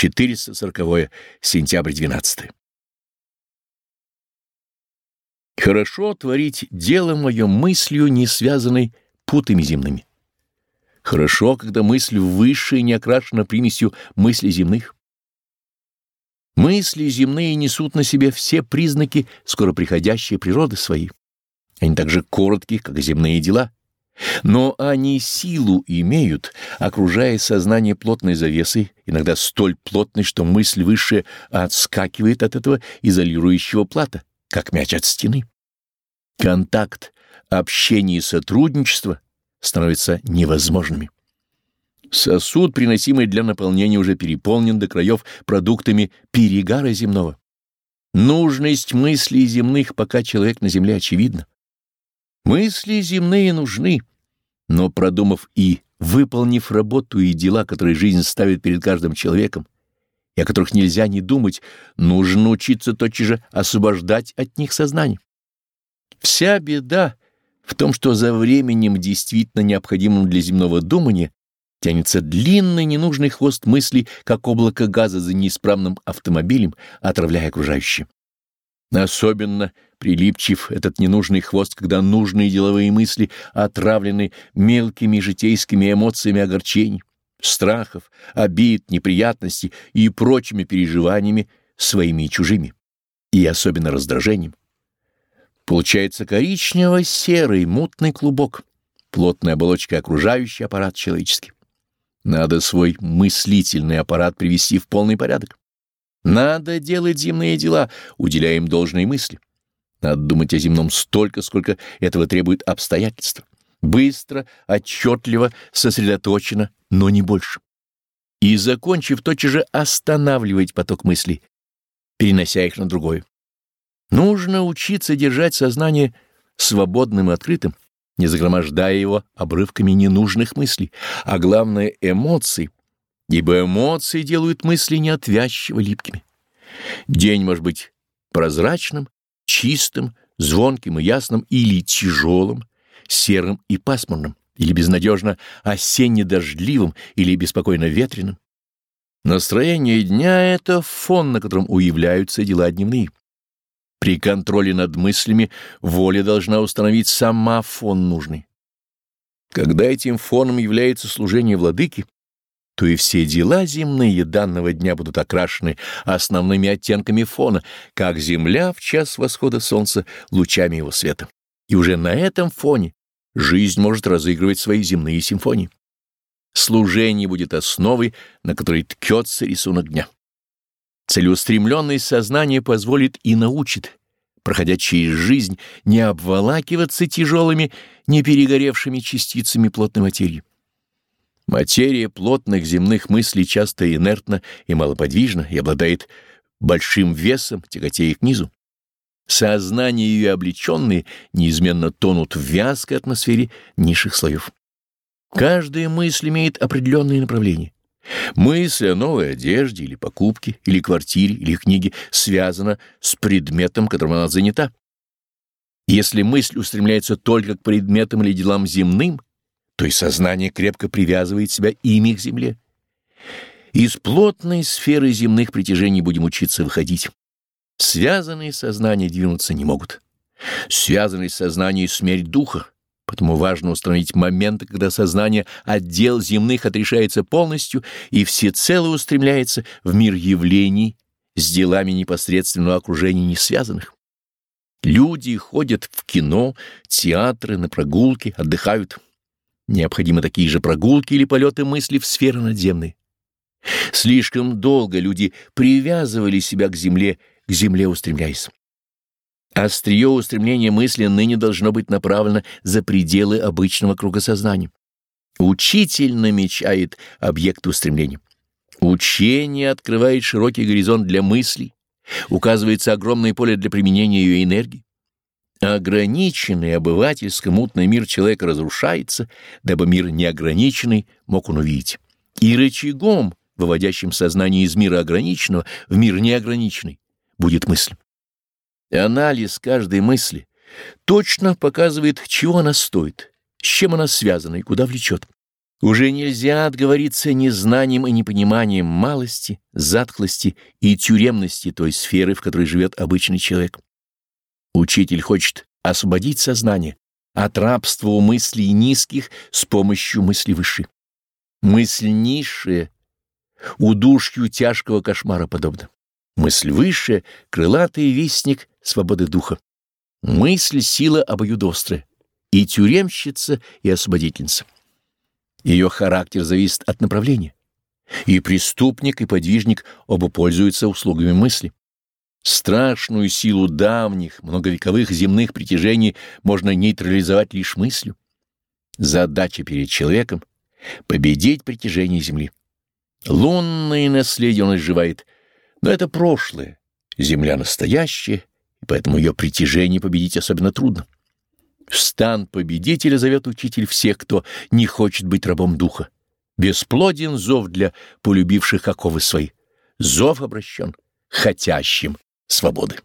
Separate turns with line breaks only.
440 сентябрь 12 Хорошо творить дело мое мыслью, не связанной путами земными. Хорошо, когда мысль высшая не окрашена примесью мыслей земных. Мысли земные несут на себе все признаки скоро приходящей природы своей. Они так же коротки, как земные дела. Но они силу имеют, окружая сознание плотной завесой, иногда столь плотной, что мысль высшая отскакивает от этого изолирующего плата, как мяч от стены. Контакт, общение и сотрудничество становятся невозможными. Сосуд, приносимый для наполнения, уже переполнен до краев продуктами перегара земного. Нужность мыслей земных, пока человек на земле, очевидна. Мысли земные нужны, но продумав и выполнив работу и дела, которые жизнь ставит перед каждым человеком, и о которых нельзя не думать, нужно учиться тотчас же освобождать от них сознание. Вся беда в том, что за временем, действительно необходимым для земного думания, тянется длинный ненужный хвост мыслей, как облако газа за неисправным автомобилем, отравляя окружающие. Особенно прилипчив этот ненужный хвост, когда нужные деловые мысли отравлены мелкими житейскими эмоциями огорчений, страхов, обид, неприятностей и прочими переживаниями своими и чужими, и особенно раздражением. Получается коричнево-серый мутный клубок, плотная оболочка окружающий аппарат человеческий. Надо свой мыслительный аппарат привести в полный порядок. Надо делать земные дела, уделяя им должные мысли. Надо думать о земном столько, сколько этого требует обстоятельства. Быстро, отчетливо, сосредоточено, но не больше. И, закончив, тотчас же останавливать поток мыслей, перенося их на другое. Нужно учиться держать сознание свободным и открытым, не загромождая его обрывками ненужных мыслей, а главное — эмоций, ибо эмоции делают мысли неотвязчиво липкими. День может быть прозрачным, чистым, звонким и ясным или тяжелым, серым и пасмурным, или безнадежно осенне-дождливым или беспокойно ветреным. Настроение дня — это фон, на котором уявляются дела дневные. При контроле над мыслями воля должна установить сама фон нужный. Когда этим фоном является служение владыки, то и все дела земные данного дня будут окрашены основными оттенками фона, как земля в час восхода солнца лучами его света. И уже на этом фоне жизнь может разыгрывать свои земные симфонии. Служение будет основой, на которой ткется рисунок дня. Целеустремленность сознания позволит и научит, проходя через жизнь, не обволакиваться тяжелыми, не перегоревшими частицами плотной материи. Материя плотных земных мыслей часто инертна и малоподвижна и обладает большим весом, тяготея к низу. Сознание ее облеченные неизменно тонут в вязкой атмосфере низших слоев. Каждая мысль имеет определенные направления. Мысль о новой одежде или покупке, или квартире, или книге связана с предметом, которым она занята. Если мысль устремляется только к предметам или делам земным, то и сознание крепко привязывает себя ими к земле. Из плотной сферы земных притяжений будем учиться выходить. Связанные сознания двинуться не могут. Связанные сознание — смерть духа. Потому важно установить моменты, когда сознание отдел земных отрешается полностью и всецело устремляется в мир явлений с делами непосредственного окружения не связанных. Люди ходят в кино, театры, на прогулки, отдыхают. Необходимы такие же прогулки или полеты мысли в сферы надземные. Слишком долго люди привязывали себя к земле, к земле устремляясь. Острие устремления мысли ныне должно быть направлено за пределы обычного круга сознания. Учитель намечает объект устремления. Учение открывает широкий горизонт для мыслей, указывается огромное поле для применения ее энергии. Ограниченный обывательско-мутный мир человека разрушается, дабы мир неограниченный мог он увидеть. И рычагом, выводящим сознание из мира ограниченного в мир неограниченный, будет мысль. И анализ каждой мысли точно показывает, чего она стоит, с чем она связана и куда влечет. Уже нельзя отговориться незнанием и непониманием малости, затхлости и тюремности той сферы, в которой живет обычный человек. Учитель хочет освободить сознание от рабства у мыслей низких с помощью мысли высшей. Мысль низшая удушью тяжкого кошмара подобна. Мысль высшая — крылатый вестник свободы духа. Мысль — сила обоюдострая, и тюремщица, и освободительница. Ее характер зависит от направления. И преступник, и подвижник оба пользуются услугами мысли. Страшную силу давних, многовековых земных притяжений можно нейтрализовать лишь мыслью. Задача перед человеком — победить притяжение Земли. Лунное наследие он изживает, но это прошлое, Земля настоящая, и поэтому ее притяжение победить особенно трудно. В стан победителя зовет учитель всех, кто не хочет быть рабом духа. Бесплоден зов для полюбивших оковы свои. Зов обращен хотящим свободы.